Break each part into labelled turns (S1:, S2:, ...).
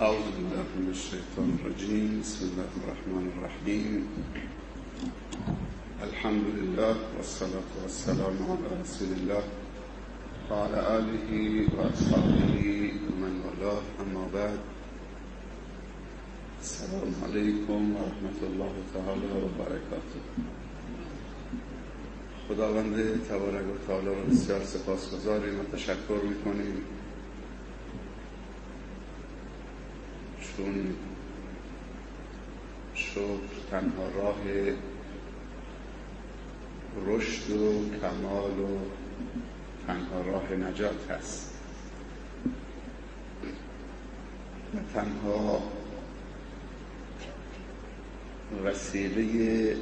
S1: أعوذ بالله من الشيطان الرجيم. بسم الله الرحمن الرحيم. الحمد لله والصلاة والسلام على رسول الله وعلى آله وأصحابه ومن والاه. أما بعد السلام عليكم ورحمة الله تعالى وبركاته. خداوند تبارک و تعالی رو بسیار سپاس و تشکر می‌کنیم. چون شکر تنها راه رشد و کمال و تنها راه نجات هست. و تنها وسیله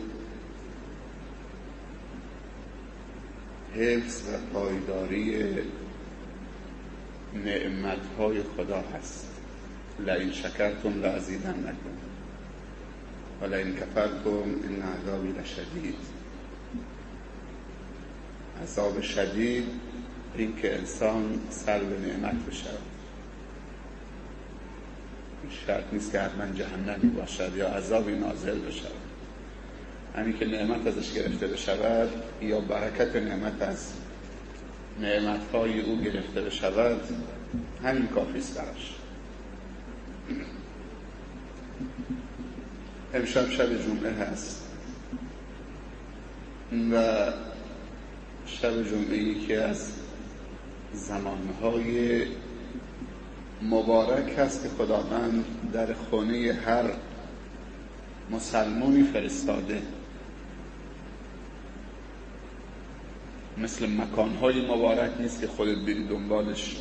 S1: حفظ و پایداری نعمتهای خدا هست. لئن شکرتم لازیدنکم و لئن کفرتم ان عذابی لشدید. عذاب شدید این که انسان سلب نعمت بشود. شرط نیست که حتما جهنمی باشد یا عذابی نازل بشود. همین که نعمت ازش گرفته بشود یا برکت نعمت از نعمتهای او گرفته بشود همین کافی است براش. امشب شب جمعه هست. و شب جمعه یکی از زمانهای مبارک هست که خداوند در خانه هر مسلمانی فرستاده. مثل مکانهای مبارک نیست که خودت بری دنبالش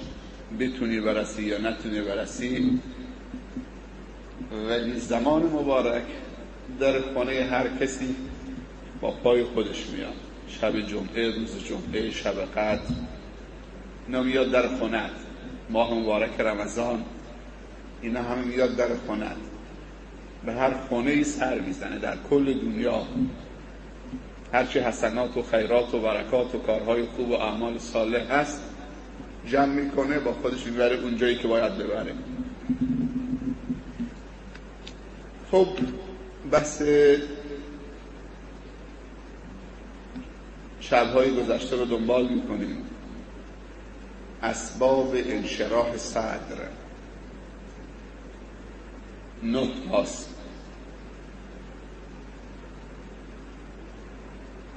S1: بتونی برسی یا نتونی برسی. ولی زمان مبارک در خانه هر کسی با پای خودش میاد. شب جمعه روز جمعه شب قدر اینا میاد در خونت ماه مبارک رمضان. اینا همه میاد در خونت به هر خونه ای سر می‌زنه در کل دنیا. هرچی حسنات و خیرات و برکات و کارهای خوب و اعمال صالح هست جمع می‌کنه با خودش می‌بره اونجایی که باید ببره. خب بحث شبهای گذشته رو دنبال می‌کنیم. اسباب انشراح صدر. نه هاست.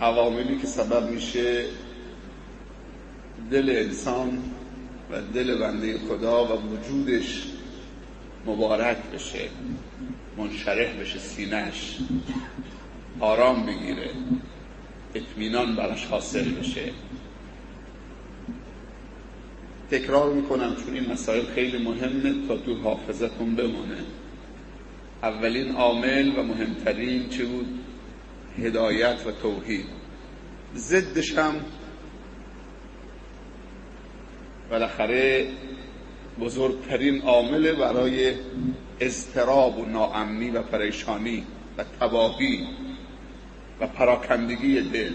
S1: عواملی که سبب میشه دل انسان و دل بنده خدا و وجودش مبارک بشه. منشرح بشه سینش آرام بگیره. اطمینان براش حاصل بشه. تکرار می‌کنم چون این مسائل خیلی مهمه تا تو حافظتون بمونه. اولین عامل و مهمترین چه بود؟ هدایت و توحید. ضدش هم بالاخره بزرگترین عامل برای اضطراب و ناامنی و پریشانی و تباهی و پراکندگی دل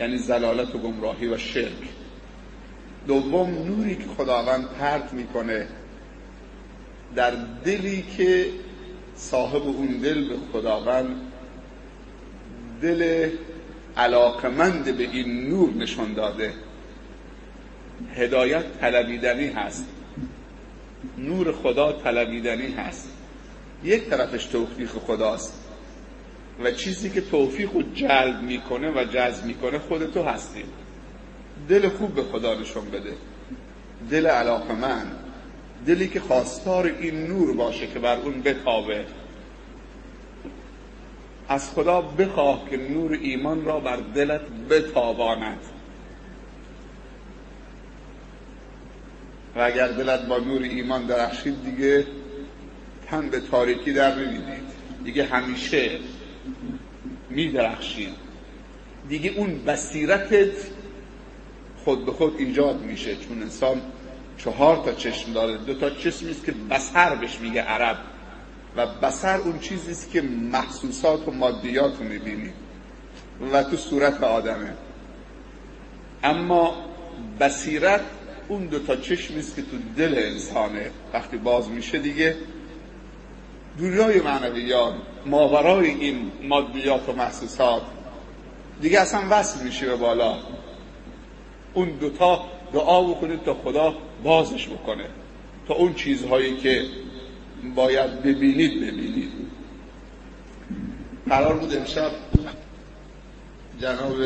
S1: یعنی زلالت و گمراهی و شرک. دوم نوری که خداوند پرت می‌کنه در دلی که صاحب اون دل به خداوند دل علاقمند به این نور نشان داده. هدایت طلبیدنی هست. نور خدا طلبیدنی هست. یک طرفش توفیق خداست. و چیزی که توفیق رو جلب می‌کنه و جذب می‌کنه خود تو هستی. دل خوب به خدا نشون بده. دل علاقمند دلی که خواستار این نور باشه که بر اون بتابه. از خدا بخواه که نور ایمان را بر دلت بتاباند. و اگر دلت با نور ایمان درخشید دیگه تن به تاریکی در نمی‌دید دیگه همیشه میدرخشید. دیگه اون بصیرتت خود به خود ایجاد میشه. چون انسان چهار تا چشم داره. دو تا چشمی است که بصر بهش میگه عرب. و بصر اون چیزی است که محسوسات و مادیات رو می‌بینی. و تو صورت آدمه. اما بصیرت اون دو تا چشمی که تو دل انسانه. وقتی باز میشه دیگه دنیای معنویات ماورای این مادیات و محسوسات دیگه اصلا وصل میشه به بالا. اون دوتا دعا بکنید تا خدا بازش بکنه. تا اون چیزهایی که باید ببینید ببینید. قرار بود امشب جناب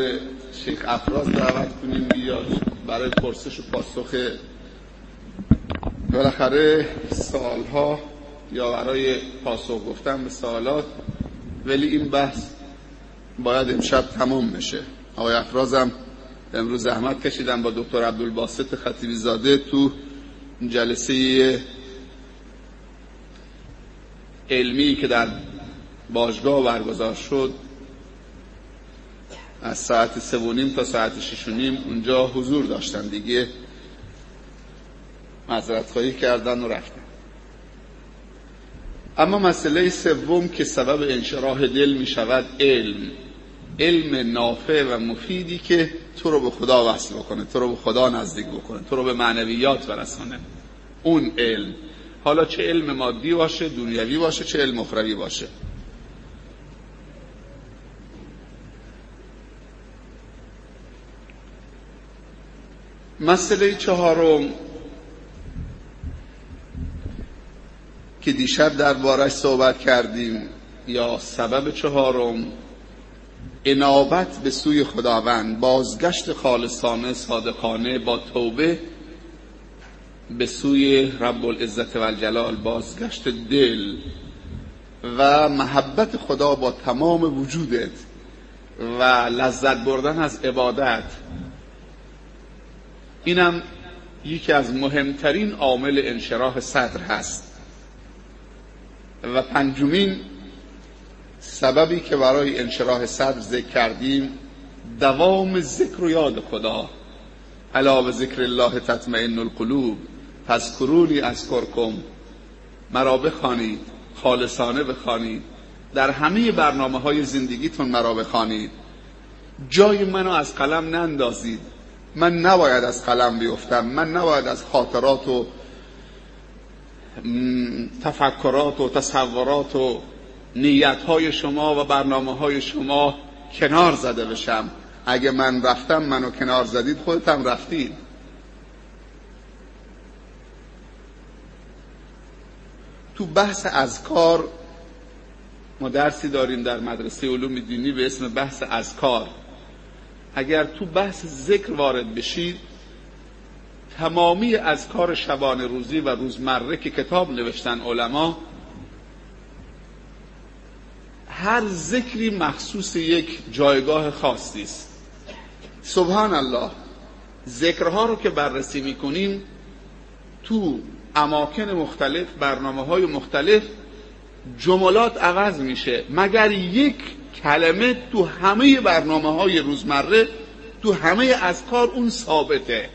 S1: شیخ افراز دعوت کنیم بیاد برای پرسش و پاسخ. بالاخره سالها یا برای پاسخ گفتن به سوالات ولی این بحث باید امشب تمام بشه. آقای افرازم امروز زحمت کشیدن با دکتر عبدالباسط خطیبی زاده تو جلسه علمی که در باشگاه برگزار شد. از ساعت سه و نیم تا ساعت شش و نیم اونجا حضور داشتن دیگه. معذرت خواهی کردن و رفتن. اما مسئله سوم که سبب انشراح دل می شود علم. علم نافع و مفیدی که تو رو به خدا وصل بکنه تو رو به خدا نزدیک بکنه تو رو به معنویات برسانه. اون علم. حالا چه علم مادی باشه دنیوی باشه چه علم اخروی باشه. مسئله چهارم که دیشب دربارش صحبت کردیم یا سبب چهارم انابت به سوی خداوند بازگشت خالصانه صادقانه با توبه به سوی رب العزت و الجلال بازگشت دل و محبت خدا با تمام وجودت و لذت بردن از عبادت. اینم یکی از مهمترین عامل انشراح صدر هست. و پنجمین سببی که برای انشراح صدر ذکر کردیم دوام ذکر و یاد خدا. علا به ذکر الله تطمئن القلوب پس کرونی از کرکم مرا بخوانید خالصانه بخوانید. در همه برنامه های زندگیتون مرا بخوانید. جای منو از قلم نندازید. من نباید از قلم بیفتم. من نباید از خاطرات و تفکرات و تصورات و نیت های شما و برنامه های شما کنار زده بشم. اگه من رفتم منو کنار زدید خودتم رفتید. تو بحث اذکار ما درسی داریم در مدرسه علوم دینی به اسم بحث اذکار. اگر تو بحث ذکر وارد بشید تمامی از کار شبان روزی و روزمره که کتاب نوشتن علما هر ذکری مخصوص یک جایگاه خاصی است. سبحان الله ذکرها رو که بررسی می‌کنیم تو اماکن مختلف برنامه های مختلف جملات عوض میشه. مگر یک کلمه تو همه برنامه های روزمره تو همه اذکار اون ثابته.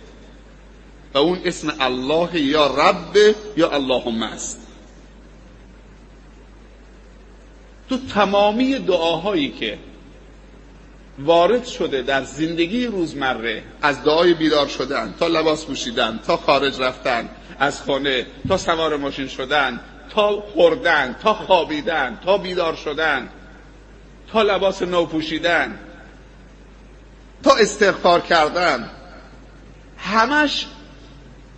S1: و اون اسم الله یا رب یا اللهم است. تو تمامی دعاهایی که وارد شده در زندگی روزمره از دعای بیدار شدن تا لباس پوشیدن تا خارج رفتن از خانه تا سوار ماشین شدن تا خوردن تا خوابیدن تا بیدار شدن تا لباس نو پوشیدن تا استغفار کردن همش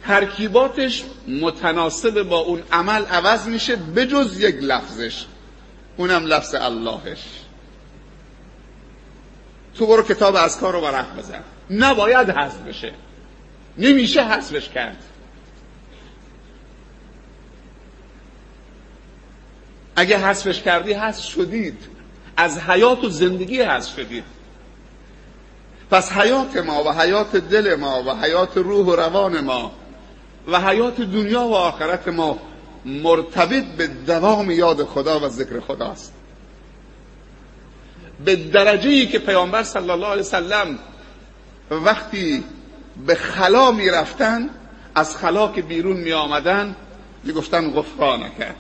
S1: ترکیباتش متناسب با اون عمل عوض میشه بجز یک لفظش. اونم لفظ اللهش. تو برو کتاب از کار رو بزن. نباید حذف بشه. نمیشه حذفش کرد. اگه حذفش کردی حذف شدید. از حیات و زندگی حذف شدید پس حیات ما و حیات دل ما و حیات روح و روان ما و حیات دنیا و آخرت ما مرتبط به دوام یاد خدا و ذکر خداست به درجه ای که پیامبر صلی الله علیه وسلم وقتی به خلا می رفتن از خلا که بیرون می آمدن می گفتن غفرانکه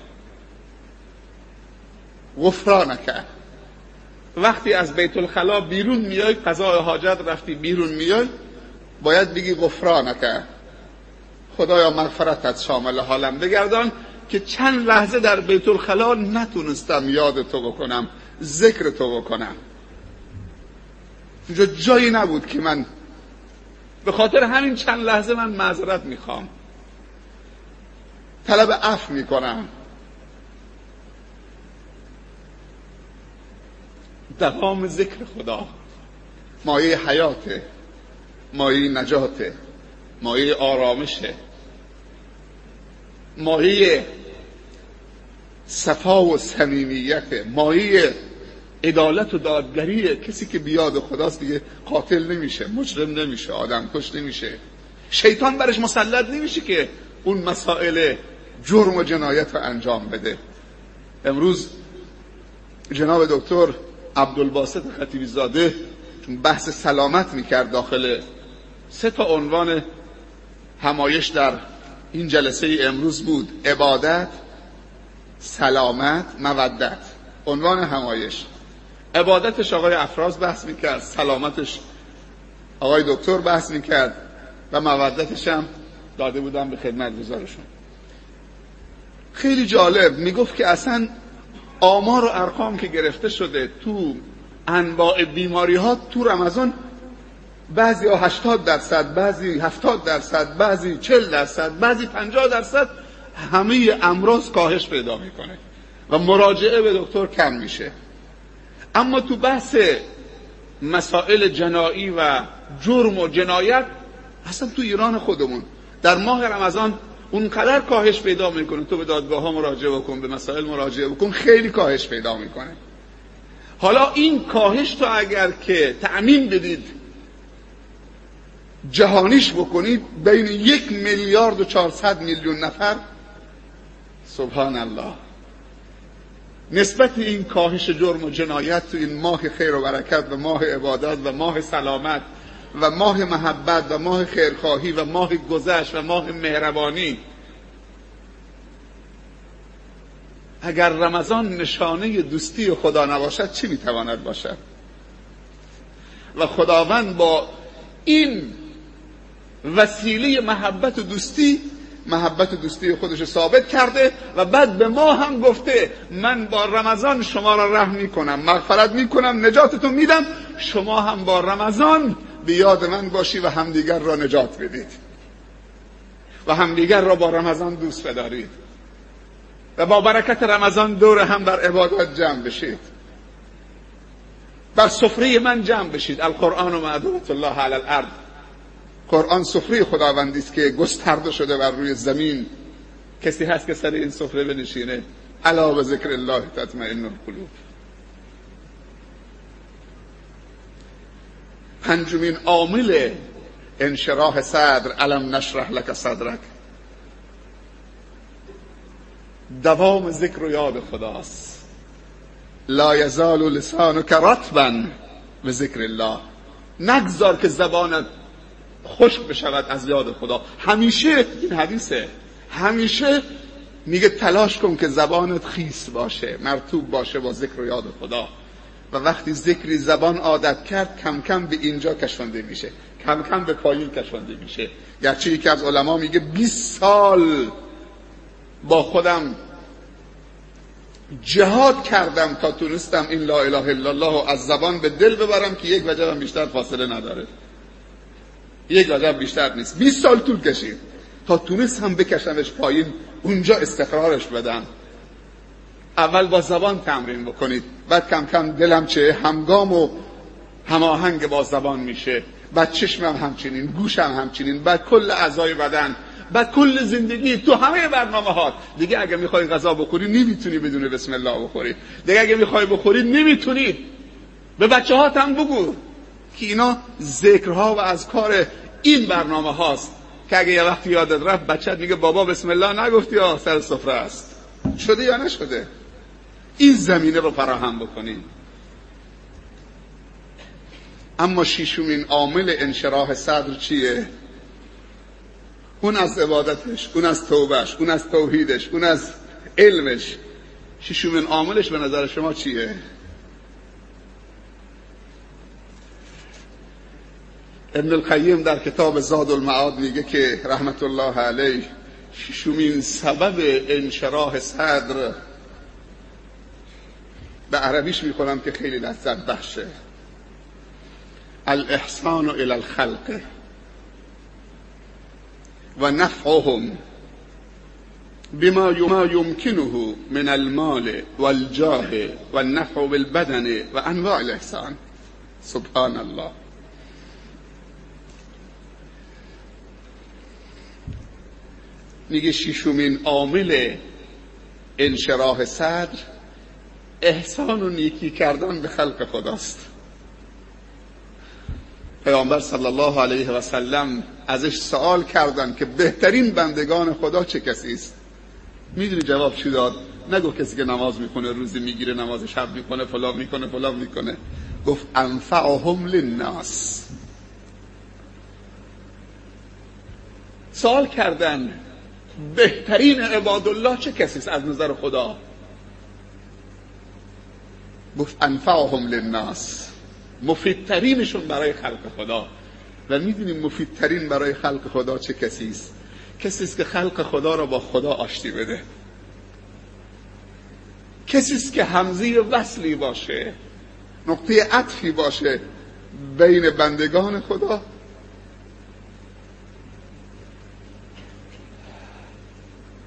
S1: غفرانکه وقتی از بیت الخلا بیرون میای قضاء حاجت رفتی بیرون میای باید بگی غفرانکه خدایا مغفرتت شامل حالم بگردان که چند لحظه در بیت الخلا نتونستم یاد تو بکنم ذکر تو بکنم. اونجا جایی نبود که من به خاطر همین چند لحظه من معذرت می‌خوام. طلب عفو می‌کنم. دوام ذکر خدا. مایه حیاته مایه نجاته مایه آرامشه. مایه صفا و صمیمیت مایه عدالت و دادگریه کسی که بیاد خداست دیگه قاتل نمیشه مجرم نمیشه آدم کش نمیشه. شیطان برش مسلط نمیشه که اون مسائل جرم و جنایت رو انجام بده. امروز جناب دکتر عبدالباسط خطیبی زاده چون بحث سلامت می‌کرد داخل سه تا عنوان همایش در این جلسه امروز بود. عبادت سلامت مودت. عنوان همایش. عبادتش آقای افراز بحث می‌کرد سلامتش آقای دکتر بحث می‌کرد و مودتش هم داده بودم به خدمت گذارشون خیلی جالب می‌گفت که اصلا آمار و ارقام که گرفته شده تو انواع بیماری ها تو رمضان بعضی ها 80 درصد بعضی 70 درصد بعضی 40 درصد بعضی 50 درصد همه امراض کاهش پیدا می‌کنه و مراجعه به دکتر کم میشه. اما تو بحث مسائل جنایی و جرم و جنایت اصلا تو ایران خودمون در ماه رمضان اونقدر کاهش پیدا می‌کنه. تو به دادگاه ها مراجعه بکن به مسائل مراجعه بکن خیلی کاهش پیدا می‌کنه. حالا این کاهش تو اگر که تأمین بدید جهانیش بکنید بین یک میلیارد و چهارصد میلیون نفر سبحان الله نسبت این کاهش جرم و جنایت تو این ماه خیر و برکت و ماه عبادت و ماه سلامت و ماه محبت و ماه خیرخواهی و ماه گذشت و ماه مهربانی. اگر رمضان نشانه دوستی خدا نباشد چی می‌تواند باشد؟ و خداوند با این وسیله محبت و دوستی محبت و دوستی خودش ثابت کرده و بعد به ما هم گفته من با رمضان شما را رحم می‌کنم مغفرت می‌کنم نجاتتون میدم شما هم با رمضان به یاد من باشی و همدیگر را نجات بدید. و همدیگر را با رمضان دوست بدارید. و با برکت رمضان دور هم در عبادت جمع بشید. بر سفره من جمع بشید. القرآن و معدومت الله علی الارض. قرآن سفره خداوندی است که گسترده شده بر روی زمین. کسی هست که سر این سفره بنشینه؟ علا و ذکر الله تطمئن القلوب. پنجمین عامل انشراح صدر علم نشرح لک صدرک. دوام ذکر و یاد خداست. لا یزال لسانک رطبا به ذکر الله. نگذار که زبانت خشک بشود از یاد خدا. همیشه این حدیثه. همیشه میگه تلاش کن که زبانت خیس باشه مرتوب باشه با ذکر و یاد خدا. و وقتی ذکری زبان عادت کرد کم کم به اینجا کشونده میشه. کم کم به پایین کشونده میشه. گرچه یکی از علما میگه 20 سال با خودم جهاد کردم تا تونستم این لا اله الا الله از زبان به دل ببرم که یک وجبم بیشتر فاصله نداره. یک وجب بیشتر نیست. 20 سال طول کشید تا تونست هم بکشمش پایین اونجا استقرارش بدم. اول با زبان تمرین بکنید. بعد کم کم دلم چه همگام و هماهنگ با زبان میشه. بعد چشمم همچنین گوشم همچنین بعد کل اعضای بدن بعد کل زندگی تو همه برنامه ها دیگه اگه می‌خوای غذا بخوری نمی‌تونی بدون بسم الله بخوری. دیگه اگه می‌خوای بخوری نمی‌تونی. به بچه ها هم بگو که اینا ذکرها و از کار این برنامه هاست که اگه یه وقتی یادت رفت بچت میگه بابا بسم الله نگفتی یا سر سفره است. شده یا نشده؟ این زمینه رو فراهم بکنیم اما شیشمین عامل انشراح صدر چیه؟ اون از عبادتش اون از توبهش اون از توحیدش اون از علمش. شیشمین عاملش به نظر شما چیه؟ ابن القیم در کتاب زاد المعاد میگه که رحمت الله علیه ششمین سبب انشراح صدر به عربیش می‌کنم که خیلی لذت بخشه. الاحسان الى الخلق و نفعهم بما يمكنه من المال والجاه والنفع بالبدن و انواع الاحسان سبحان الله. میگه شیشومین عامل انشراح صدر احسان و نیکی کردن به خلق خداست. پیامبر صلی الله علیه و سلم ازش سوال کردن که بهترین بندگان خدا چه کسی است؟ می‌دونی جواب چی داد؟ نگو کسی که نماز می‌کنه روزی می‌گیره نماز شب می‌کنه فلان می‌کنه فلان می‌کنه. گفت انفعهم للناس. سوال کردن بهترین عباد الله چه کسی است از نظر خدا؟ گفت انفعهم للناس. مفیدترینشون برای خلق خدا. و می‌دونیم مفیدترین برای خلق خدا چه کسی است؟ کسی است که خلق خدا را با خدا آشتی بده. کسی است که همزه وصلی باشه نقطه عطفی باشه بین بندگان خدا.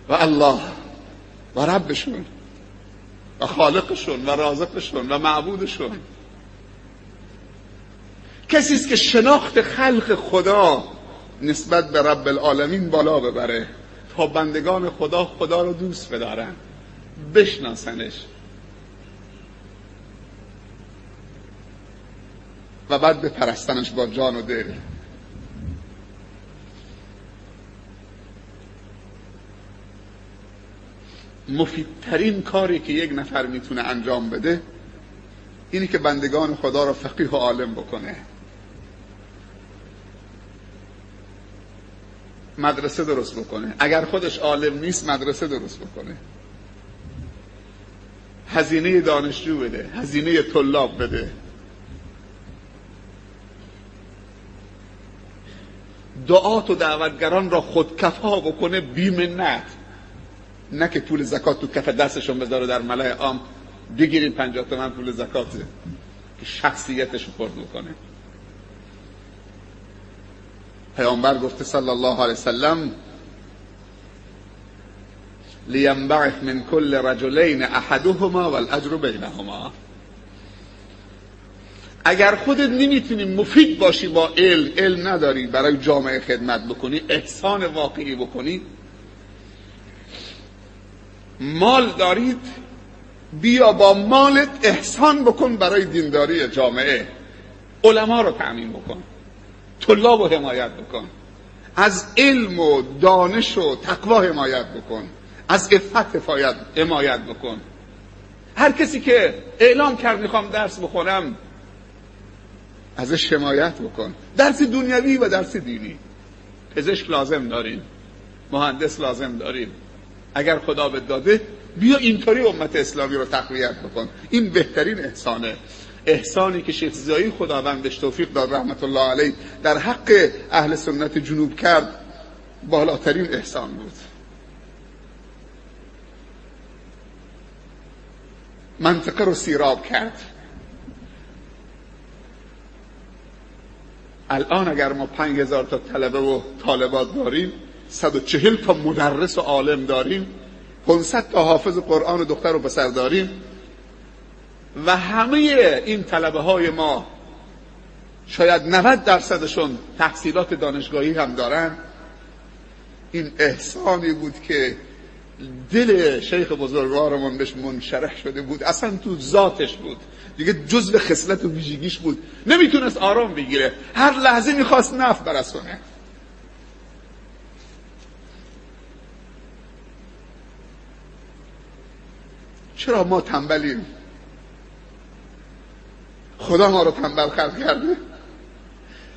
S1: و الله و ربشون. و خالقشون و رازقشون و معبودشون. کسی است که شناخت خلق خدا نسبت به رب العالمین بالا ببره تا بندگان خدا خدا رو دوست بدارن. بشناسنش. و بعد بپرستنش با جان و دل. مفیدترین کاری که یک نفر می‌تونه انجام بده اینی که بندگان خدا رو فقیه و عالم بکنه. مدرسه درست بکنه. اگر خودش عالم نیست مدرسه درست بکنه. هزینه دانشجو بده هزینه طلاب بده. دعات و دعوتگران را خودکفا بکنه بیمنت. نه که پول زکات تو کف دستشون بذاره در ملای عام بگیرین پنجاه تومن پول زکاته. که شخصیتش خورد بکنه. پیامبر گفته صلی الله علیه وسلم لینبعث من کل رجلین احدهما والاجر بینهما. اگر خودت نمی‌تونی مفید باشی با علم علم نداری برای جامعه خدمت بکنی احسان واقعی بکنی مال دارید بیا با مالت احسان بکن برای دینداری جامعه. علما رو تأمین بکن طلاب رو حمایت بکن از علم و دانش و تقوا حمایت بکن از افت حمایت بکن. هر کسی که اعلام کرد می‌خوام درس بخونم ازش حمایت بکن. درس دنیوی و درس دینی. پزشک لازم داریم مهندس لازم داریم اگر خدا به داده بیا اینطوری امت اسلامی رو تقویت بکن. این بهترین احسانه. احسانی که شیخ زایی خداوند بهش توفیق داد رحمت الله علیه در حق اهل سنت جنوب کرد بالاترین احسان بود. منطقه رو سیراب کرد. الان اگر ما پنج هزار تا طلبه و طالبات داریم 140 تا مدرس و عالم داریم. 500 تا حافظ قرآن و دختر و پسر داریم. و همه این طلبه های ما شاید 90 درصدشون تحصیلات دانشگاهی هم دارن. این احسانی بود که دل شیخ بزرگوارمون بهش منشرح شده بود. اصلا تو ذاتش بود. دیگه جزء خصلت و ویژگیش بود. نمی‌تونست آرام بگیره. هر لحظه می‌خواست نفت برسونه. چرا ما تنبلیم؟ خدا ما رو تنبل خلق کرده.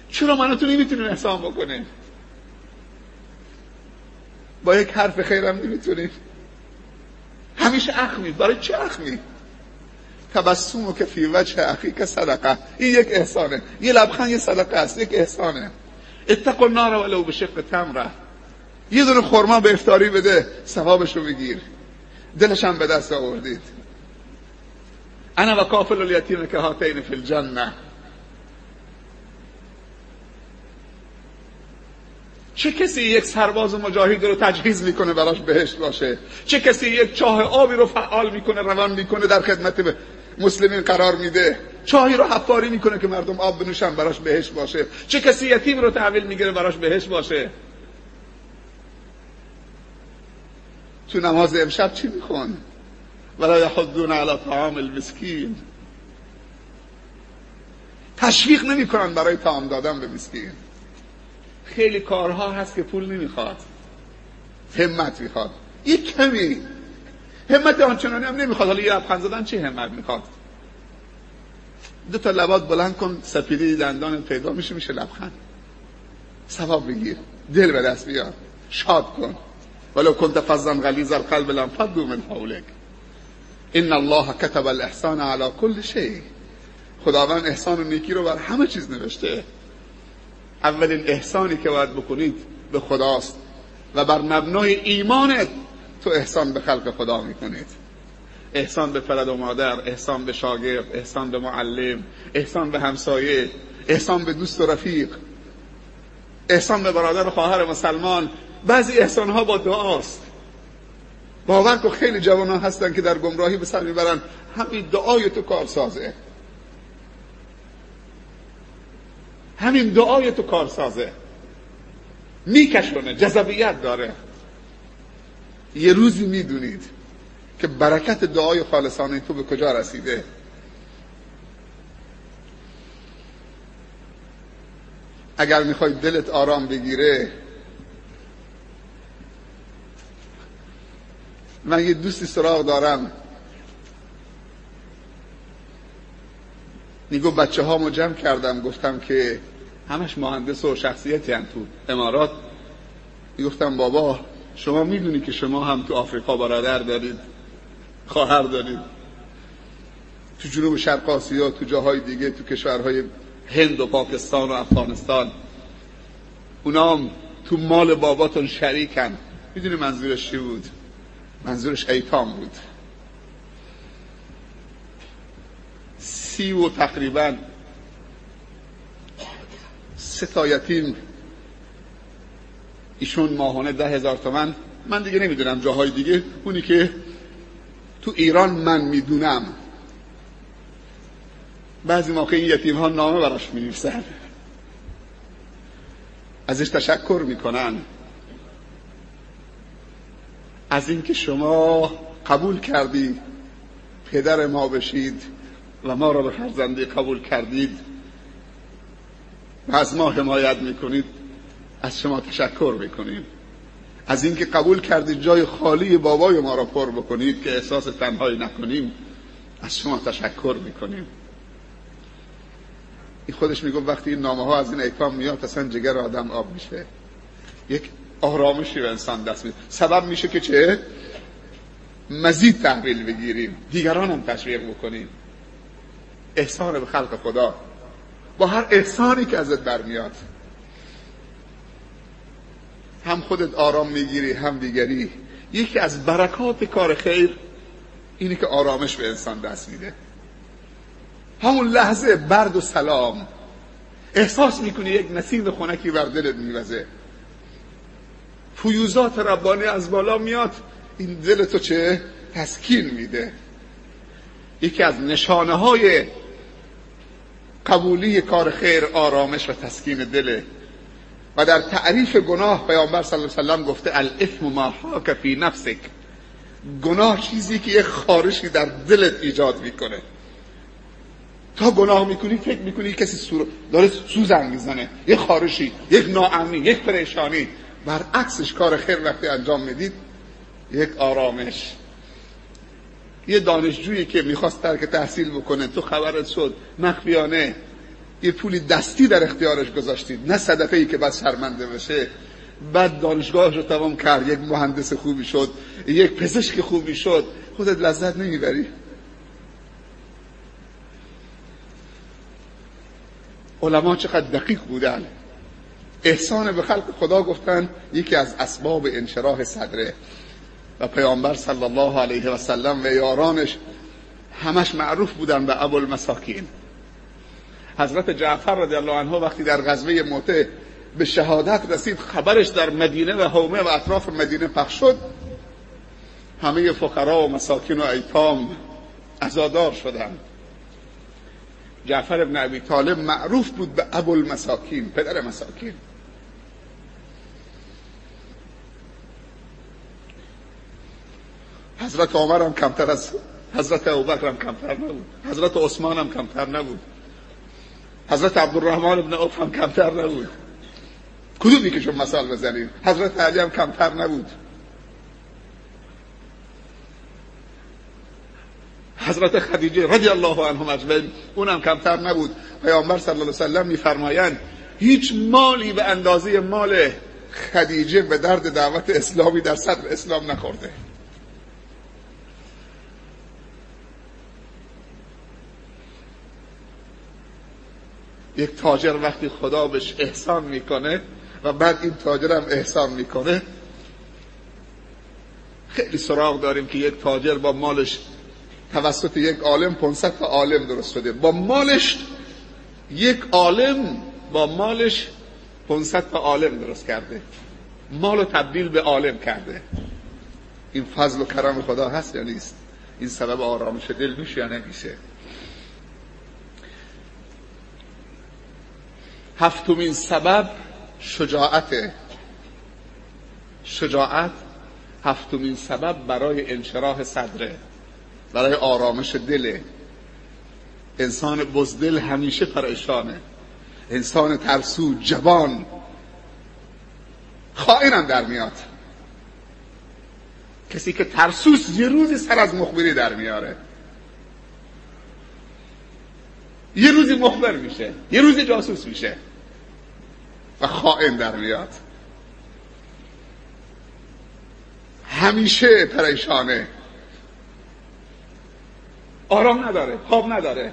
S1: چرا منو تو نمی‌تونیم احسان بکنیم با یک حرف خیرم نمی‌تونیم همیشه اخمی. برای چه اخمی؟ تبسم که فی وجه که صدقه. این یک احسانه. یه لبخند یه صدقه است. یک احسانه. اتق النار ولو به شق تمره. یه دونه خورما به افتاری بده. ثوابشو بگیر. دلش هم به دست آوردید. انا و کافل الیتیم که هاتین فی الجنه چه کسی یک سرباز مجاهد رو تجهیز می‌کنه براش بهشت باشه؟ چه کسی یک چاه آبی رو فعال می‌کنه روان می‌کنه در خدمت مسلمین قرار میده؟ چاهی رو حفاری می‌کنه که مردم آب بنوشن براش بهشت باشه. چه کسی یتیم رو تحویل می‌گیره براش بهشت باشه؟ تو نماز امشب چی میخون ولا یحضون علی طعام المسکین. تشویق نمی‌کنن برای طعام دادن به مسکین. خیلی کارها هست که پول نمی‌خواد. همت می‌خواد. یک کمی. همت آنچنانی هم نمی‌خواد. حالا یه لبخند زدن چه همت می‌خواد؟ دو تا لبات بلند کن سپیدی دندان پیدا میشه میشه لبخند. ثواب بگیر. دل به دست بیار. شاد کن. ولو كنت فظا غلیظ القلب لانفضوا من حولك. ان الله كتب الاحسان على كل شيء. خداوند احسان و نیکی رو بر همه چیز نوشته. اولین احسانی که باید بکنید به خداست و بر مبنای ایمانت تو احسان به خلق خدا می‌کنید. احسان به پدر و مادر احسان به شاگرد احسان به معلم احسان به همسایه احسان به دوست و رفیق احسان به برادر و خواهر مسلمان بعضی احسان ها با دعاست. باور کن خیلی جوان ها هستن که در گمراهی به سر می‌برن. همین دعای تو کارسازه. همین دعای تو کارسازه. میکشونه جذبیت داره. یه روزی می‌دونید که برکت دعای خالصانه تو به کجا رسیده؟ اگر می‌خوای دلت آرام بگیره من یه دوستی سراغ دارم. میگو بچه هامو جمع کردم گفتم که همش مهندس و شخصیتی هم تو امارات. گفتم بابا شما می‌دونی که شما هم تو آفریقا برادر دارید خواهر دارید. تو جنوب شرق آسیا تو جاهای دیگه تو کشورهای هند و پاکستان و افغانستان. اونا هم تو مال باباتون شریکن. می‌دونی منظورش چی بود؟ منظورش ایتام بود. سی و تقریبا سه تا یتیم ایشون ماهانه ده هزار تومن. من دیگه نمی‌دونم جاهای دیگه. اونی که تو ایران من می‌دونم. بعضی موقع این یتیم ها نامه براش می ازش تشکر می‌کنن. از اینکه شما قبول کردی پدر ما بشید و ما را به فرزندی قبول کردید و از ما حمایت می‌کنید از شما تشکر می‌کنیم. از اینکه قبول کردید جای خالی بابای ما را پر بکنید که احساس تنهایی نکنیم از شما تشکر می‌کنیم. این خودش میگه وقتی این نامه ها از این ایتام میاد اصلا جگر آدم آب میشه. یک آرامشی به انسان دست میده. سبب میشه که چه؟ مزید تحویل بگیریم. دیگران هم تشویق بکنیم. احسان به خلق خدا. با هر احسانی که ازت برمیاد. هم خودت آرام می‌گیری هم دیگری. یکی از برکات کار خیر اینی که آرامش به انسان دست میده. همون لحظه برد و سلام. احساس می‌کنی یک نسیم خونکی بر دلت میوزه. فیوزات ربانی از بالا میاد. این دل تو چه تسکین میده؟ یکی از نشانه های قبولی کار خیر آرامش و تسکین دله و در تعریف گناه پیامبر صلی الله علیه وسلم گفته الاثم ما حاک فی نفسک. گناه چیزی که یک خارشی در دلت ایجاد می‌کنه. تا گناه می‌کنی فکر می‌کنی کسی سور... داره سوزن می‌زنه. یک خارشی یک ناامنی یک پریشانی. برعکسش کار خیر وقتی انجام می‌دید یک آرامش. یه دانشجویی که می‌خواست ترک تحصیل بکنه تو خبرت شد مخفیانه یه پولی دستی در اختیارش گذاشتید نه صدفی ای که بعد شرمنده بشه. بعد دانشگاهش رو تمام کرد یک مهندس خوبی شد یک پزشک خوبی شد. خودت لذت نمی‌بری. علما چقدر دقیق بودن. احسان به خلق خدا گفتن یکی از اسباب انشراح صدره. و پیامبر صلی الله علیه و سلم و یارانش همش معروف بودن به ابو المساکین حضرت جعفر رضی الله عنه وقتی در غزوه موته به شهادت رسید خبرش در مدینه و حومه و اطراف مدینه پخش شد. همه فقرا و مساکین و ایتام ازادار شدند. جعفر ابن ابی طالب معروف بود به ابو المساکین پدر مساکین. حضرت عمر هم کمتر از حضرت ابوبکر هم کمتر نبود. حضرت عثمان هم کمتر نبود. حضرت عبدالرحمن ابن عوف هم کمتر نبود. کدومی که شما مثال بزنید؟ حضرت علی هم کمتر نبود. حضرت خدیجه رضی الله عنهم اجمعین اونم کمتر نبود. پیامبر صلی الله علیه و سلم میفرمایند هیچ مالی به اندازه مال خدیجه به درد دعوت اسلامی در صدر اسلام نخورده. یک تاجر وقتی خدا بهش احسان می‌کنه و بعد این تاجر هم احسان می‌کنه خیلی سراغ داریم که یک تاجر با مالش توسط یک عالم 500 تا عالم درست شده. با مالش یک عالم با مالش 500 تا عالم درست کرده. مال تبدیل به عالم کرده. این فضل و کرم خدا هست یا نیست؟ این سبب آرامش دل میشه یا نمیشه؟ هفتمین سبب شجاعت شجاعت هفتمین سبب برای انشراح صدره برای آرامش دل. انسان بزدل همیشه پریشانه. انسان ترسو جوان. خائنم در میاد. کسی که ترسوس یه روزی سر از مخبری در میاره. یه روزی مخبر میشه یه روزی جاسوس میشه. و خائن در میاد. همیشه پریشانه. آرام نداره خواب نداره.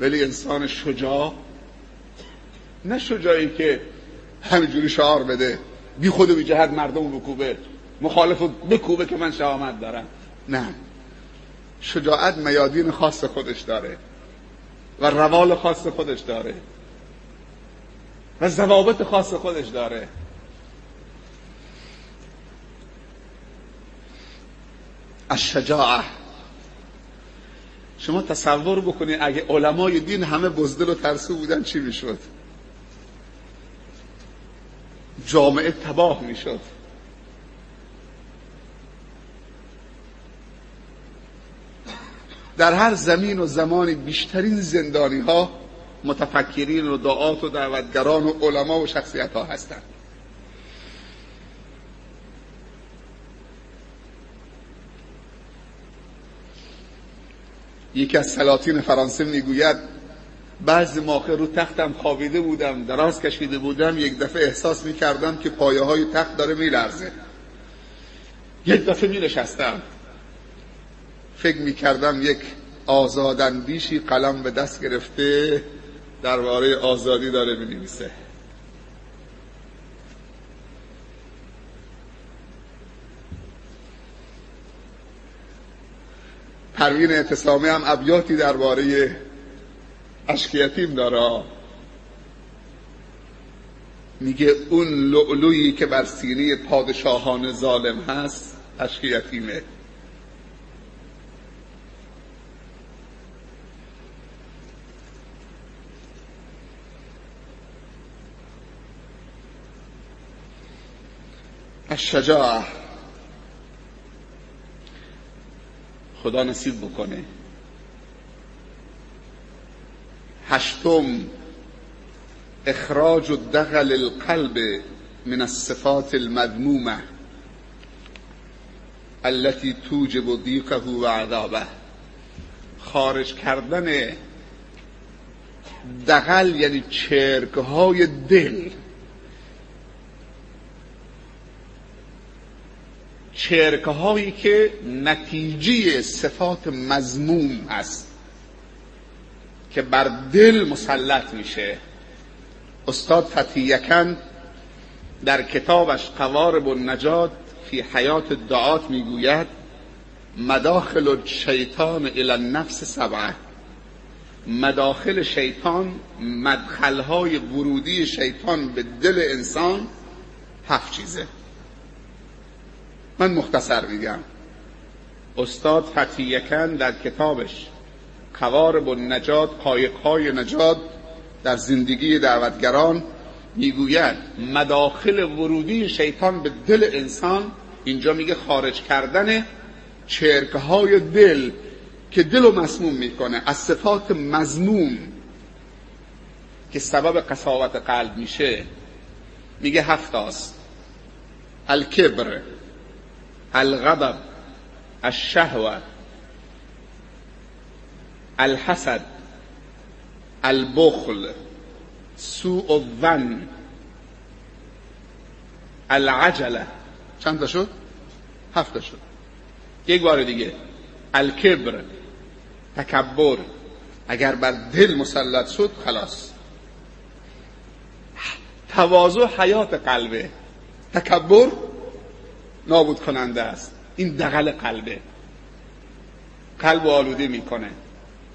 S1: ولی انسان شجاع نه شجاعی که همینجوری شعار بده. بی خود و بی جهت مردم بکوبه مخالف بکوبه که من شهامت دارم. نه. شجاعت میادین خاص خودش داره و روال خاص خودش داره و ضوابط خاص خودش داره. الشجاعه. شما تصور بکنید اگه علمای دین همه بزدل و ترسو بودن چی می‌شد؟ جامعه تباه می‌شد. در هر زمین و زمانی بیشترین زندانی ها متفکرین و دعات و دعوتگران و علما و شخصیت ها هستند. یکی از سلاطین فرانسه می‌گوید بعضی موقع رو تختم خوابیده بودم دراز کشیده بودم یک دفعه احساس می‌کردم که پایه های تخت داره میلرزه. یک دفعه مینشستم. فکر می‌کردم یک آزاداندیشی قلم به دست گرفته درباره آزادی داره می‌نویسه. پروین اعتصامی هم ابیاتی درباره اشک یتیم داره. میگه اون لؤلویی که بر سینه پادشاهان ظالم هست اشک یتیمه الشجاعه خدا نصیب بکنه. هشتم اخراج دغل القلب من الصفات المذمومه التي توجب ضيقه و عذابه خارج کردن دغل یعنی چرک های دل. چرکه هایی که نتیجه صفات مزموم هست که بر دل مسلط میشه. استاد فتی یکن در کتابش قوارب النجات فی حیات الدعات می‌گوید مداخل الشیطان الى النفس سبعه. مداخل شیطان مدخلهای ورودی شیطان به دل انسان هفت چیزه. من مختصر میگم. استاد فتیکن در کتابش قوارب النجات قایقهای نجات در زندگی دعوتگران می‌گوید مداخل ورودی شیطان به دل انسان. اینجا میگه خارج کردن چرکه های دل که دل رو مسموم می‌کنه از صفات مزموم که سبب قصاوت قلب میشه. میگه هفتاست. الکبر. الغضب الشهوه الحسد البخل سوء الظن العجله چند تا شد؟ هفت شد. یک بار دیگه. الکبر تکبر. اگر بر دل مسلط شد خلاص. تواضع حیات قلبه. تکبر نابود کننده است. این دقل قلبه. قلب آلوده می‌کنه.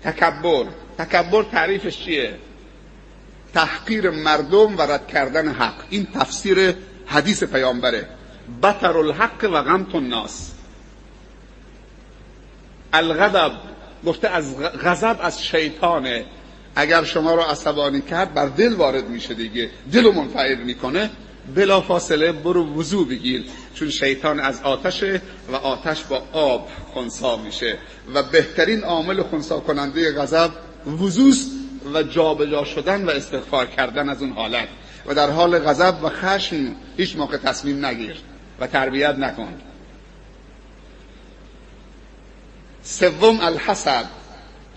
S1: تکبر. تکبر تعریفش چیه؟ تحقیر مردم و رد کردن حق. این تفسیر حدیث پیامبره. بطر الحق و غمت الناس. الغضب. گفته از غضب از شیطانه. اگر شما رو عصبانی کرد بر دل وارد میشه دیگه. دل رو منفعل می‌کنه. بلا فاصله برو وضو بگیر چون شیطان از آتشه و آتش با آب خونسا میشه. و بهترین عامل خونسا کننده غضب وضوست و جابجا جا شدن و استغفار کردن از اون حالت. و در حال غضب و خشم هیچ موقع تصمیم نگیر و تربیت نکن. سوم الحسد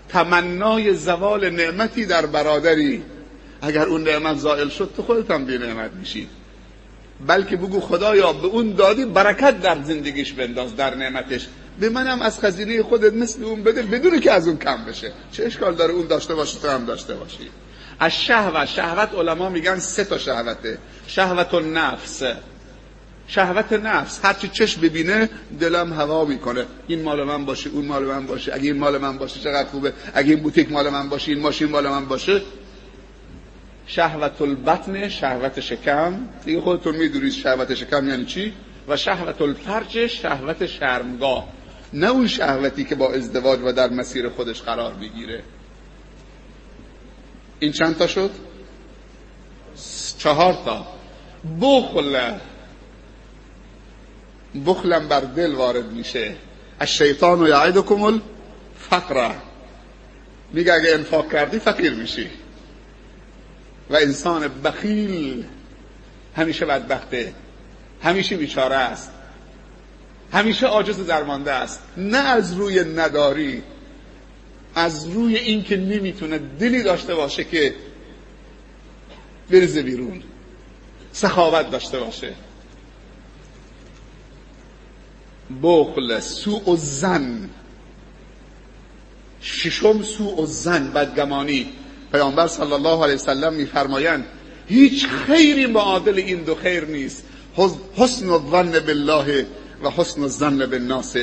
S1: تمنای زوال نعمتی در برادری. اگر اون نعمت زائل شد تو خودت هم بی نعمت میشی. بلکه بگو خدایا به اون دادی برکت در زندگیش بنداز در نعمتش. به منم از خزینه خودت مثل اون بده بدون که از اون کم بشه. چه اشکال داره اون داشته باشه تو هم داشته باشی؟ از شهوت شهوت علما میگن سه تا شهوته. شهوت النفس. شهوت نفس. هرچی چشم ببینه دلم هوا می‌کنه. این مال من باشه اون مال من باشه. اگه این مال من باشه چقدر خوبه؟ اگه این بوتیک مال من باشه این ماشین مال من باشه شهوت البطن شهوت شکم. دیگه خودتون می‌دونید شهوت شکم یعنی چی؟ و شهوت الفرج شهوت شرمگاه. نه اون شهوتی که با ازدواج و در مسیر خودش قرار بگیره این چند تا شد؟ چهار تا. بخل. بخلم بر دل وارد میشه. الشیطان و یعیدکم الفقر. میگه اگه انفاق کردی فقیر میشی. و انسان بخیل همیشه بدبخته همیشه بیچاره است همیشه عاجز درمانده است. نه از روی نداری از روی اینکه نمی‌تونه دلی داشته باشه که بریزه بیرون سخاوت داشته باشه. بخل سوء و زن ششم سوء و زن بدگمانی. پیامبر صلی الله علیه وسلم میفرمایند هیچ خیری معادل این دو خیر نیست. حسن الظن بالله و حسن الظن بالناس.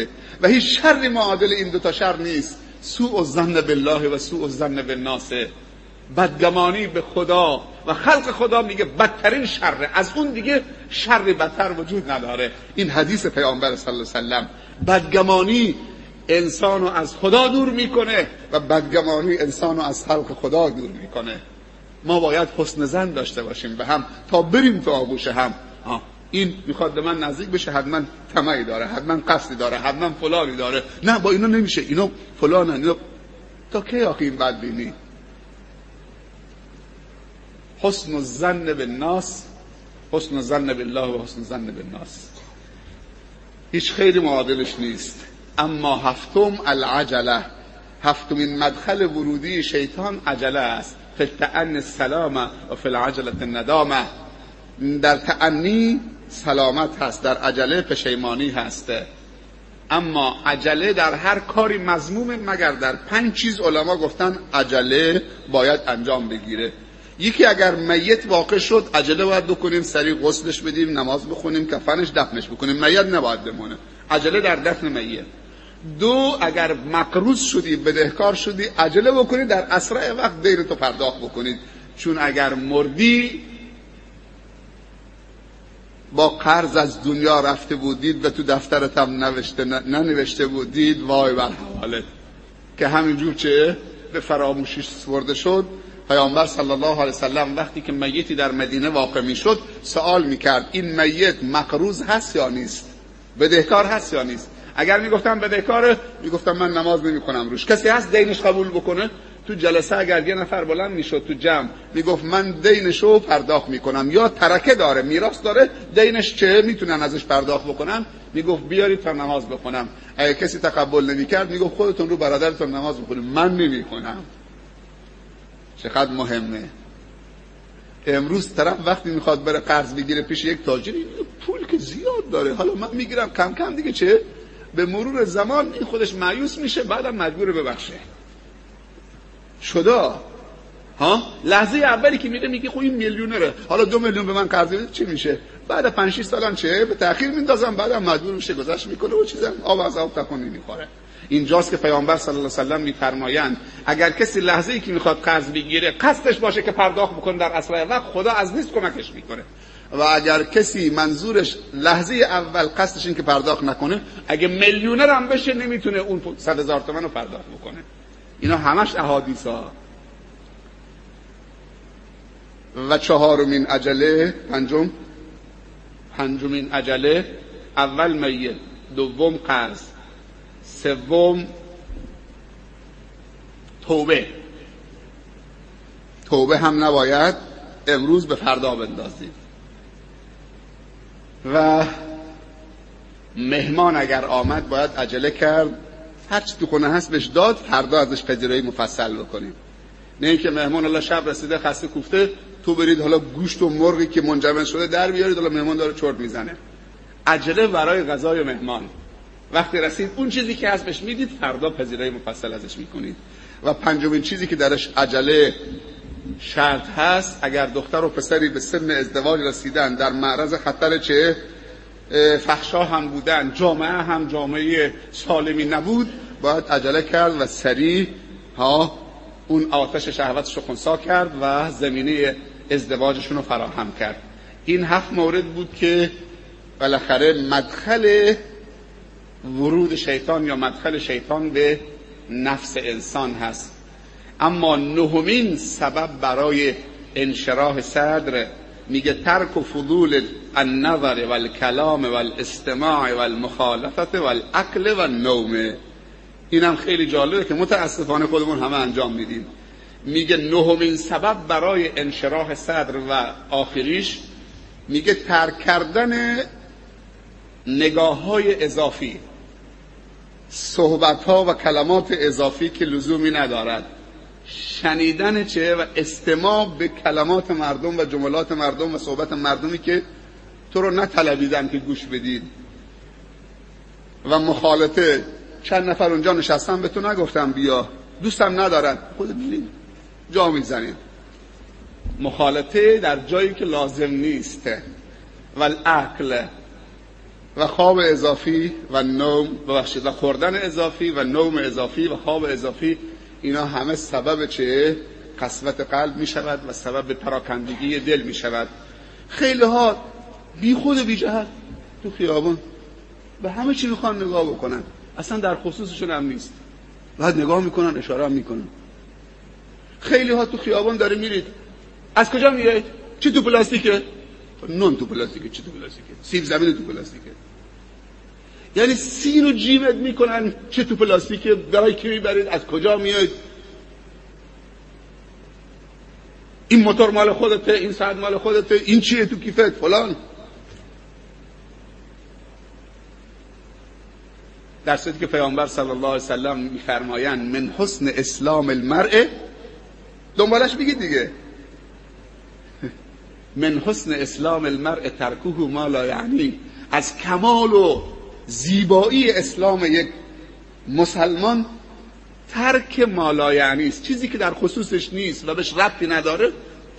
S1: و هیچ شر معادل این دو تا شر نیست. سوء الظن بالله و سوء الظن بالناس. بدگمانی به خدا و خلق خدا میگه بدترین شر. از اون دیگه شر بدتر وجود نداره. این حدیث پیامبر صلی الله علیه وسلم. بدگمانی انسان رو از خدا دور می‌کنه و بدگمانی انسان رو از خلق خدا دور می‌کنه. ما باید حسن زن داشته باشیم به هم تا بریم تو آغوش هم. آه. این می‌خواد به من نزدیک بشه حتما طمعی داره حتما قصدی داره حتما فلانی داره. نه با اینا نمیشه اینا فلانن اینا تا کی آخه این بدبینی؟ حسن الظن بالناس حسن الظن بالله و حسن الظن بالناس. هیچ خیلی معادلش نیست. اما هفتم العجله. هفتمین مدخل ورودی شیطان عجله است. فی التعنی السلامه و فی العجله الندامه در تعنی سلامت هست در عجله پشیمانی هست. اما عجله در هر کاری مضموم مگر در پنج چیز علما گفتن عجله باید انجام بگیره. یکی اگر میت واقع شد عجله باید بکنیم سریع غسلش بدیم نماز بخونیم کفنش دفنش بکنیم. میت نباید بمونه. عجله در دفن میت. دو اگر مقروض شدی بدهکار شدی عجله بکنید در اسرع وقت دین تو پرداخت بکنید چون اگر مردی با قرض از دنیا رفته بودید و تو دفترت هم نوشته ننوشته بودید وای بر حالت که همینجور چه؟ به فراموشی سپرده شد. پیامبر صلی الله علیه وسلم وقتی که میتی در مدینه واقع می‌شد سوال می‌کرد این میت مقروض هست یا نیست؟ بدهکار هست یا نیست؟ اگر می‌گفتم بدهکاره می‌گفتم من نماز نمی‌کنم روش. کسی هست دینش قبول بکنه؟ تو جلسه اگر یه نفر بلند می‌شد تو جمع می‌گفت من دینشو پرداخت می‌کنم. یا ترکه داره میراث داره دینش چه می‌تونن ازش پرداخت بکنم می‌گفت بیارید تا نماز بخونم. اگر کسی تقبل نمی‌کرد می‌گفت خودتون رو برادرتون نماز بخونید. من نمی‌کنم چقدر مهمه. امروز طرف وقتی می‌خواد بره قرض بگیره پیش یک تاجری پول که زیاد داره. حالا من می‌گیرم کم کم دیگه چه؟ به مرور زمان این خودش معیوس میشه بعدم مجبور ببخشه. شدا ها؟ لحظه اولی که میده میگه خب این میلیونره. حالا دو میلیون به من قرض چی میشه؟ بعد 5 6 سالم چه؟ به تاخیر میندازم بعدم مجبور میشه گذشت می‌کنه و چیزا آب از آب تکون نمی‌خوره اینجاست که پیامبر صلی الله علیه و سلم میفرمایند اگر کسی لحظه ای که می‌خواد قرض بگیره قصدش باشه که پرداخت بکنه در اسرع وقت خدا از نیست کمکش می‌کنه. و اگر کسی منظورش لحظه اول قصدش این که پرداخت نکنه اگه میلیونر هم بشه نمی‌تونه اون صد هزار تومن رو پرداخت بکنه. اینا همش احادیث ها و چهارمین عجله پنجم پنجمین عجله اول میت دوم قرض سوم توبه. توبه هم نباید امروز به فردا بندازید و مهمان اگر آمد باید عجله کرد. هر چی تو خونه هست بهش داد فردا ازش پذیرایی مفصل بکنیم. نه اینکه مهمان الله شب رسیده خسته کوفته تو برید حالا گوشت و مرغی که منجمد شده در بیارید حالا مهمان داره چرت می‌زنه. عجله برای غذای مهمان. وقتی رسید اون چیزی که بهش می‌دید فردا پذیرایی مفصل ازش می‌کنید. و پنجمین چیزی که درش عجله شرط هست اگر دختر و پسری به سن ازدواج رسیدن در معرض خطر چه؟ فحشا هم بودن. جامعه هم جامعه سالمی نبود. باید عجله کرد و سریع ها اون آتش شهوتش رو خونسا کرد و زمینه ازدواجشون رو فراهم کرد. این هفت مورد بود که بالاخره مدخل ورود شیطان یا مدخل شیطان به نفس انسان هست. اما نهمین سبب برای انشراح صدر میگه ترک و فضول النظر و الکلام و الاستماع و المخالفت و الاکل و نومه اینم خیلی جالبه که متاسفانه خودمون همه انجام میدیم. میگه نهمین سبب برای انشراح صدر و آخریش میگه ترک کردن نگاه های اضافی صحبت ها و کلمات اضافی که لزومی ندارد. شنیدن چه و استماع به کلمات مردم و جملات مردم و صحبت مردمی که تو رو نطلبیدن که گوش بدید. و مخالطه. چند نفر اونجا نشستن به تو نگفتم بیا. دوستم ندارن. خود ببین جا می‌زنیم مخالطه در جایی که لازم نیست. و العقل و خواب اضافی و نوم. ببخشید. و خوردن اضافی و نوم اضافی و خواب اضافی اینا همه سبب چه؟ قسوت قلب می شود و سبب پراکندگی دل می شود خیلی ها بی خود بی جهت تو خیابون به همه چی می‌خوان نگاه بکنن. اصلا در خصوصشون هم نیست. بعد نگاه می‌کنن اشاره می‌کنن. خیلی ها تو خیابون داره میرید. از کجا میاد چی تو پلاستیکه؟ نون تو پلاستیکه چی تو پلاستیکه؟ سیب زمین تو پلاستیکه. یعنی سین و جیمت می‌کنن چه تو پلاستیکه برای کی می‌برید از کجا میاد این موتور مال خودته این ساعت مال خودته این چیه تو کیفت؟ فلان. در صورتی که پیامبر صلی الله علیه وسلم میفرمایند من حسن اسلام المرء. دنبالش بگید دیگه. من حسن اسلام المرء ترکوه ما لا یعنی. از کمال و زیبایی اسلام یک مسلمان ترک مالا یعنی است. چیزی که در خصوصش نیست و بهش ربطی نداره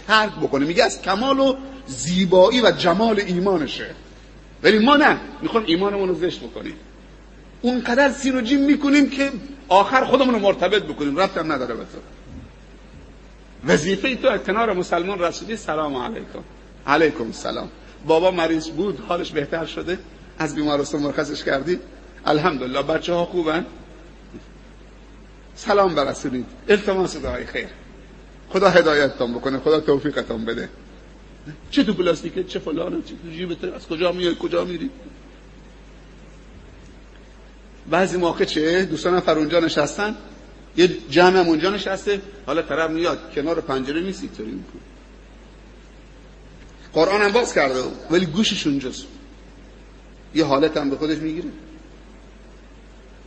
S1: ترک بکنه. میگه از کمال و زیبایی و جمال ایمانشه. ولی ما نه. می‌خوام ایمانمون رو زشت بکنیم. اونقدر سین و جیم می‌کنیم که آخر خودمون رو مرتبط بکنیم. ربط هم نداره به تو. وظیفه تو کنار مسلمان رسولی سلام علیکم. علیکم سلام بابا مریض بود حالش بهتر شده؟ از بیمارستان مرخصش کردی؟ الحمدلله بچه ها خوبن؟ سلام برسونید التماس دعای خیر. خدا هدایتتان بکنه خدا توفیقتان بده. چه تو پلاستیکه چه فلانه چه تو جیبت از کجا میای کجا میری؟ بعضی موقع چه؟ دوستان نفر اونجا نشستن؟ یه جمع هم اونجا نشسته حالا طرف میاد کنار پنجره نیست اینطوری می‌کنه. قرآن هم باز کرده ولی گوشش اونجاست. یه حالت هم به خودش می‌گیره.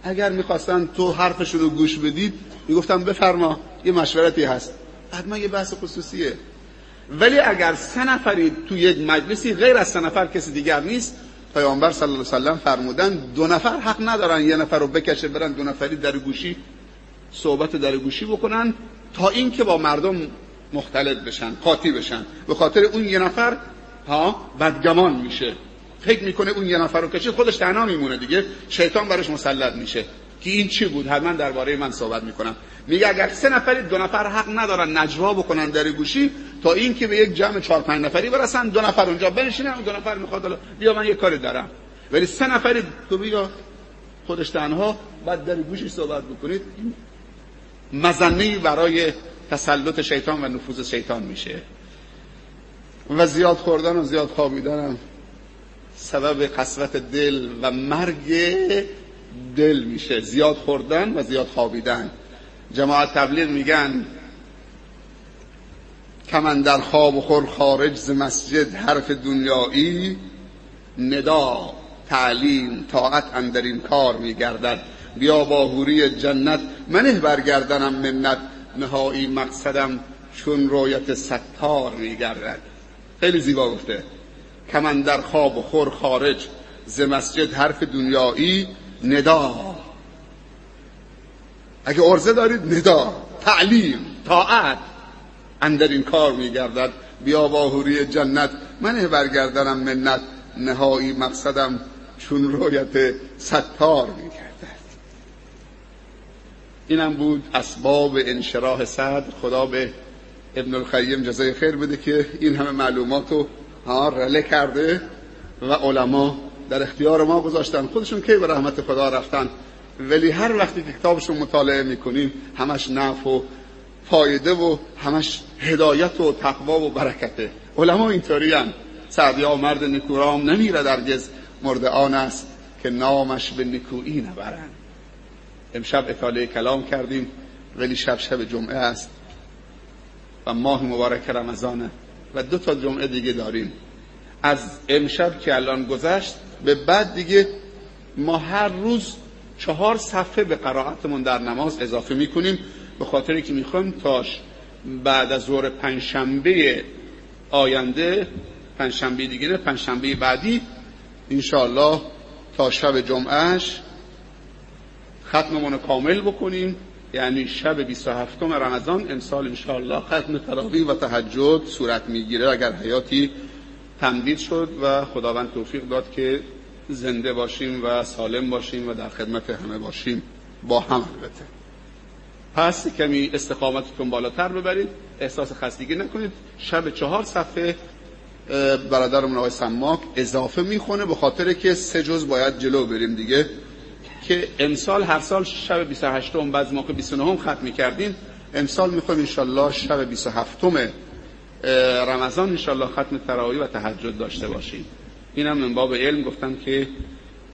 S1: اگر می‌خواستن تو حرفشون رو گوش بدید می‌گفتم بفرما یه مشورتی هست. حتما یه بحث خصوصیه. ولی اگر سه نفری تو یک مجلسی غیر از سه نفر کسی دیگر نیست پیامبر صلی الله علیه وسلم فرمودن دو نفر حق ندارن یه نفر رو بکشه برن دو نفری در گوشی صحبت در گوشی بکنن تا اینکه با مردم مختلط بشن قاطی بشن. به خاطر اون یه نفر ها بدگمان میشه. فکر می‌کنه اون یه نفر رو کشید خودش تنها میمونه دیگه. شیطان براش مسلط میشه. که این چی بود؟ من درباره من صحبت می‌کنم. میگه اگر سه نفری دو نفر حق ندارن نجوا بکنن در گوشی تا اینکه به یک جمع چهار پنج نفری برسن دو نفر اونجا بنشینن دو نفر می‌خواد بیا من یه کاری دارم. ولی سه نفری تو بیا خودش تنها بعد در گوشی صحبت بکنید. مزنه برای تسلط شیطان و نفوذ شیطان میشه. و زیاد خوردن و زیاد خوابیدن سبب قسوت دل و مرگ دل میشه. زیاد خوردن و زیاد خوابیدن. جماعت تبلیغ میگن کمن در خواب و خور خارج ز مسجد حرف دنیایی ندا تعلیم طاعت اندر این کار میگردد. بیا با حوری جنت منه برگردنم منت. نهایی مقصدم چون رویت ستار میگردد. خیلی زیبا گفته. کمن در خواب و خور خارج ز مسجد حرف دنیایی ندا. اگه ارزه دارید ندا. تعلیم طاعت. اندر این کار میگردد. بیا با جنت. من برگردنم منت. نهایی مقصدم چون رویت ستار میگردد. اینم بود اسباب انشراح صدر. خدا به ابن الخیم جزای خیر بده که این همه معلومات رو رله کرده و علما در اختیار ما گذاشتن. خودشون کی به رحمت خدا رفتن؟ ولی هر وقتی که کتابشون مطالعه می‌کنیم همش نفع و فایده و همش هدایت و تقوا و برکته. علما اینطوری هم سعدیا مرد نکورام نمیره درگز. مرد آن است که نامش به نکویی نبرند. امشب اطاله کلام کردیم ولی شب شب جمعه است. و ماه مبارک رمضانه. و دو تا جمعه دیگه داریم. از امشب که الان گذشت به بعد دیگه ما هر روز چهار صفحه به قرائتمون در نماز اضافه می‌کنیم. به خاطر که می‌خوایم تاش بعد از ظهر پنجشنبه آینده پنجشنبه دیگه نه پنجشنبه بعدی انشاءالله تا شب جمعهش ختممون کامل بکنیم. یعنی شب 27 رمضان امسال انشاءالله ختم تراویح و تهجد صورت می‌گیره. اگر حیاتی تمدید شد و خداوند توفیق داد که زنده باشیم و سالم باشیم و در خدمت همه باشیم. با هم البته. پس کمی استقامتتون بالاتر ببرید. احساس خستگی نکنید. شب چهار صفحه برادرمون آقای سماک اضافه می‌خونه به خاطر که سه جز باید جلو بریم دیگه. که امسال هر سال شب 28 م بعض موقع 29 م ختم می‌کردیم امسال می‌خوایم انشالله شب 27 رمضان انشالله ختم تراوی و تهجد داشته باشیم. اینم من باب علم گفتم که